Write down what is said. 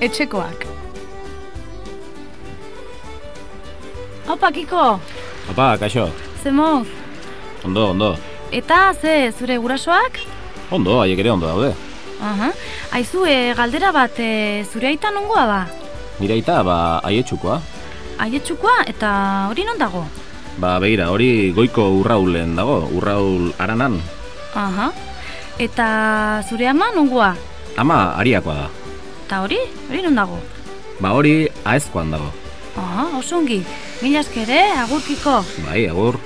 etxekoak. Opa, Kiko, Opa, kaixo. zemoz. Ondo, ondo. Eta, ze, zure gurasoak? Ondo, haiek ere ondo daude. Aha. Aizu, e, galdera bat, e, zure aita nongoa da? Nire aita, ba, aietxukoa. Aietxukoa eta hori non dago? Ba, begira, hori goiko urraulen dago, urraul aranan. Aha. Eta zure ama nongoa? Ama, ariakoa da. Eta hori? Hori non dago? Ba, hori aezkoan dago. Aha, oso ongi. Mila eh, agurkiko. Bai, agur.